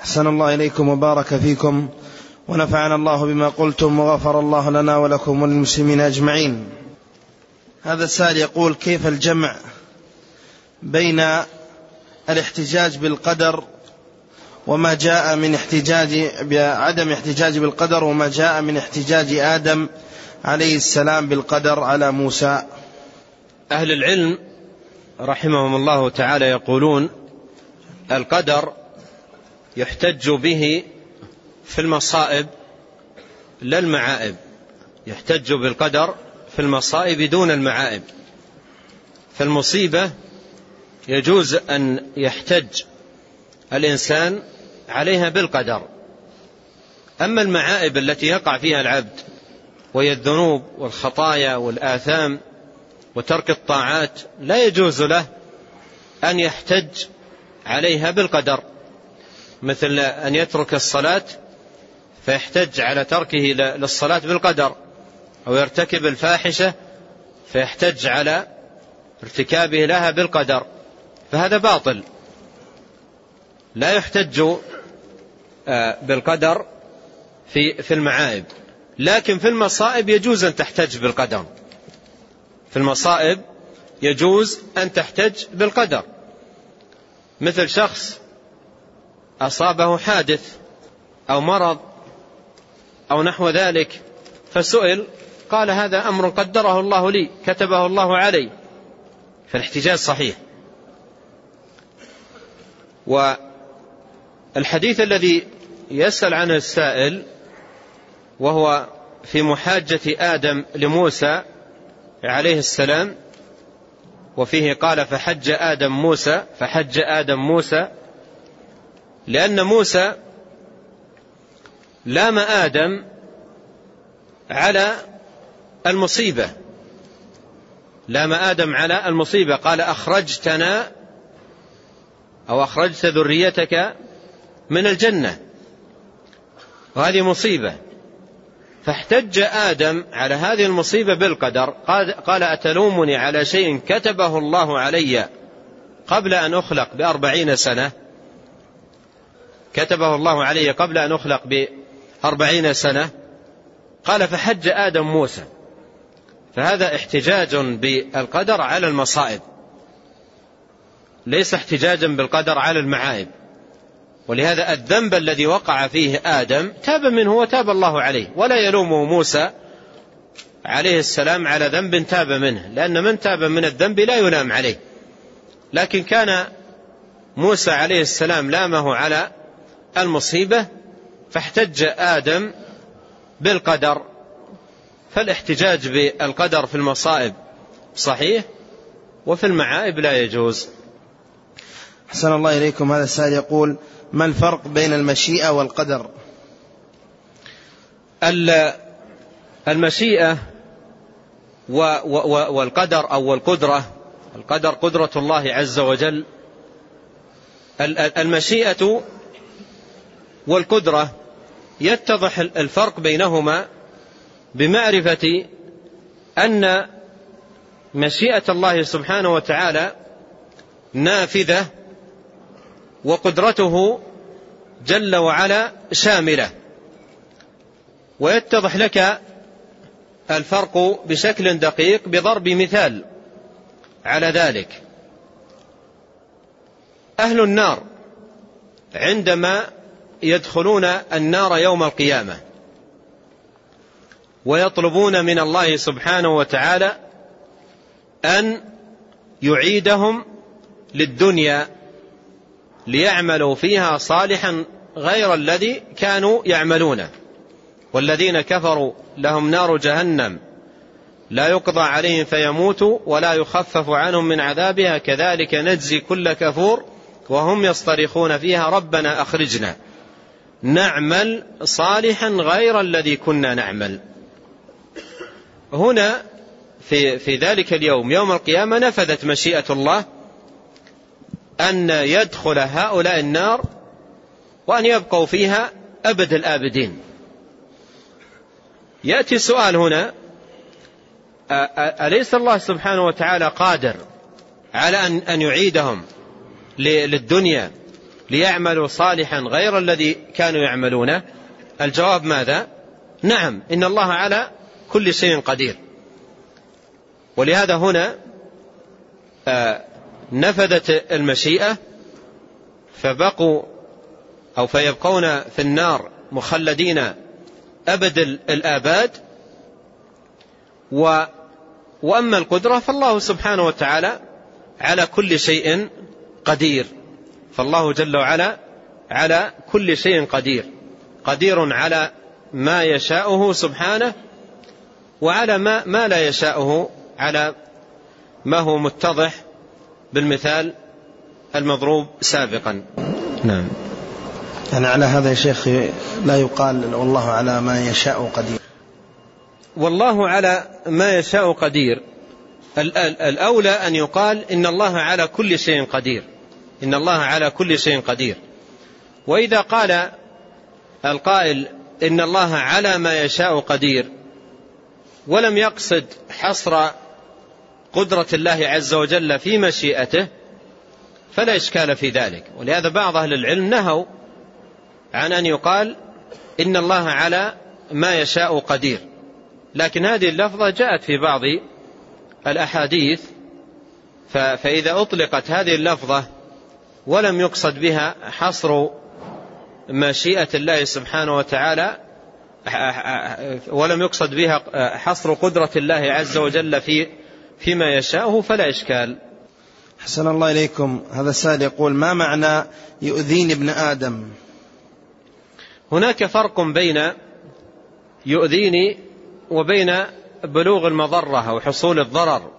أحسن الله إليكم وبارك فيكم ونفعنا الله بما قلتم وغفر الله لنا ولكم وللمسلمين أجمعين. هذا السائل يقول كيف الجمع بين الاحتجاج بالقدر وما جاء من احتجاج بعدم احتجاج بالقدر وما جاء من احتجاج آدم عليه السلام بالقدر على موسى؟ أهل العلم رحمهم الله تعالى يقولون القدر يحتج به في المصائب لا المعائب يحتج بالقدر في المصائب دون المعائب. فالمصيبة يجوز أن يحتج الإنسان عليها بالقدر. أما المعائب التي يقع فيها العبد وهي الذنوب والخطايا والآثام وترك الطاعات لا يجوز له أن يحتج عليها بالقدر. مثل أن يترك الصلاة فيحتج على تركه للصلاة بالقدر أو يرتكب الفاحشة فيحتج على ارتكابه لها بالقدر. فهذا باطل. لا يحتج آه، بالقدر في في المعائب لكن في المصائب يجوز أن تحتج بالقدر. في المصائب يجوز أن تحتج بالقدر. مثل شخص أصابه حادث أو مرض أو نحو ذلك فسئل قال هذا أمر قدره الله لي كتبه الله علي. فالاحتجاج صحيح. والحديث الذي يسأل عنه السائل وهو في محاجة آدم لموسى عليه السلام وفيه قال فحج آدم موسى فحج آدم موسى لأن موسى لام آدم على المصيبة. لام آدم على المصيبة. قال أخرجتنا أو أخرجت ذريتك من الجنة. وهذه مصيبة. فاحتج آدم على هذه المصيبة بالقدر. قال أتلومني على شيء كتبه الله علي قبل أن أخلق بأربعين سنة؟ كتبه الله علي قبل أن أخلق بأربعين سنة قال فحج آدم موسى. فهذا احتجاج بالقدر على المصائب. ليس احتجاجا بالقدر على المعايب. ولهذا الذنب الذي وقع فيه آدم تاب منه وتاب الله عليه. ولا يلومه موسى عليه السلام على ذنب تاب منه لأن من تاب من الذنب لا يلام عليه. لكن كان موسى عليه السلام لامه على المصيبة فاحتج آدم بالقدر فالاحتجاج بالقدر في المصائب صحيح وفي المعائب لا يجوز. حسن الله إليكم. هذا السائل يقول ما الفرق بين المشيئة والقدر؟ المشيئة والقدر أو القدرة القدر قدرة الله عز وجل. المشيئة والقدرة يتضح الفرق بينهما بمعرفة أن مشيئة الله سبحانه وتعالى نافذة وقدرته جل وعلا شاملة. ويتضح لك الفرق بشكل دقيق بضرب مثال على ذلك. أهل النار عندما يدخلون النار يوم القيامة ويطلبون من الله سبحانه وتعالى أن يعيدهم للدنيا ليعملوا فيها صالحا غير الذي كانوا يعملونه والذين كفروا لهم نار جهنم. لا يقضى عليهم فيموتوا ولا يخفف عنهم من عذابها. كذلك نجزي كل كفور وهم يصطرخون فيها. ربنا أخرجنا. نعمل صالحا غير الذي كنا نعمل. هنا في, في ذلك اليوم يوم القيامة نفذت مشيئة الله أن يدخل هؤلاء النار وأن يبقوا فيها أبد الآبدين. يأتي سؤال هنا أليس الله سبحانه وتعالى قادر على أن يعيدهم للدنيا؟ ليعملوا صالحا غير الذي كانوا يعملونه. الجواب ماذا؟ نعم إن الله على كل شيء قدير. ولهذا هنا آه، نفذت المشيئة فبقوا أو فيبقون في النار مخلدين أبد الآباد. و وأما القدرة فالله سبحانه وتعالى على كل شيء قدير. فالله جل وعلا على كل شيء قدير. قدير على ما يشاءه سبحانه وعلى ما, ما لا يشاءه على ما هو متضح بالمثال المضروب سابقا. نعم. يعني على هذا يا شيخ لا يقال والله على ما يشاء قدير. والله على ما يشاء قدير. الأولى أن يقال إن الله على كل شيء قدير. إن الله على كل شيء قدير. وإذا قال القائل إن الله على ما يشاء قدير ولم يقصد حصر قدرة الله عز وجل في مشيئته فلا إشكال في ذلك. ولهذا بعض أهل العلم نهوا عن أن يقال إن الله على ما يشاء قدير. لكن هذه اللفظة جاءت في بعض الأحاديث فإذا أطلقت هذه اللفظة ولم يقصد بها حصر مشيئة الله سبحانه وتعالى ولم يقصد بها حصر قدرة الله عز وجل في فيما يشاءه فلا إشكال. حسن الله إليكم. هذا السائل يقول ما معنى يؤذيني ابن آدم؟ هناك فرق بين يؤذيني وبين بلوغ المضرة أو حصول الضرر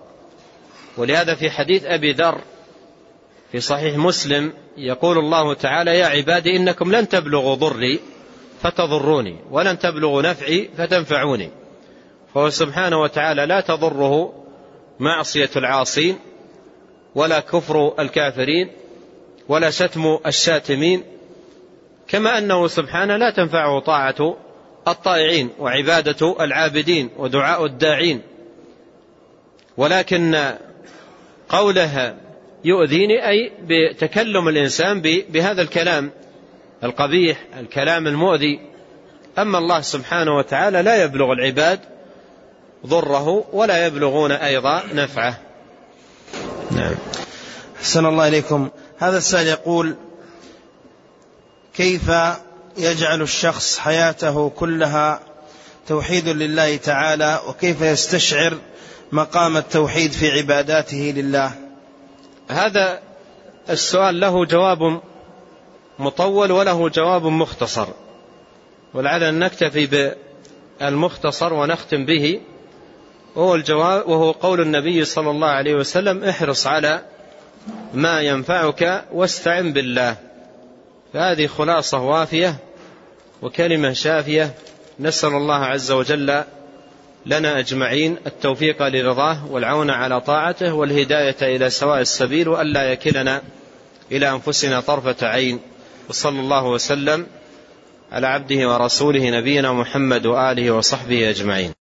ولهذا في حديث أبي ذر في صحيح مسلم يقول الله تعالى يا عبادي إنكم لن تبلغوا ضري فتضروني ولن تبلغوا نفعي فتنفعوني. فهو سبحانه وتعالى لا تضره معصية العاصين ولا كفر الكافرين ولا شتم الشاتمين كما أنه سبحانه لا تنفعه طاعة الطائعين وعبادة العابدين ودعاء الداعين. ولكن قوله يؤذيني أي بتكلم الإنسان بهذا الكلام القبيح الكلام المؤذي. أما الله سبحانه وتعالى لا يبلغ العباد ضره ولا يبلغون أيضا نفعه. نعم. حسن الله إليكم. هذا السائل يقول كيف يجعل الشخص حياته كلها توحيد لله تعالى وكيف يستشعر مقام التوحيد في عباداته لله؟ هذا السؤال له جواب مطول وله جواب مختصر. ولعل أن نكتفي بالمختصر ونختم به. وهو الجواب وهو قول النبي صلى الله عليه وسلم احرص على ما ينفعك واستعن بالله. فهذه خلاصة وافية وكلمة شافية. نسأل الله عز وجل لنا أجمعين التوفيق لرضاه والعون على طاعته والهداية إلى سواء السبيل وألا يكلنا إلى أنفسنا طرفة عين. وصلى الله وسلم على عبده ورسوله نبينا محمد وآله وصحبه أجمعين.